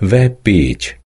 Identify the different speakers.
Speaker 1: web page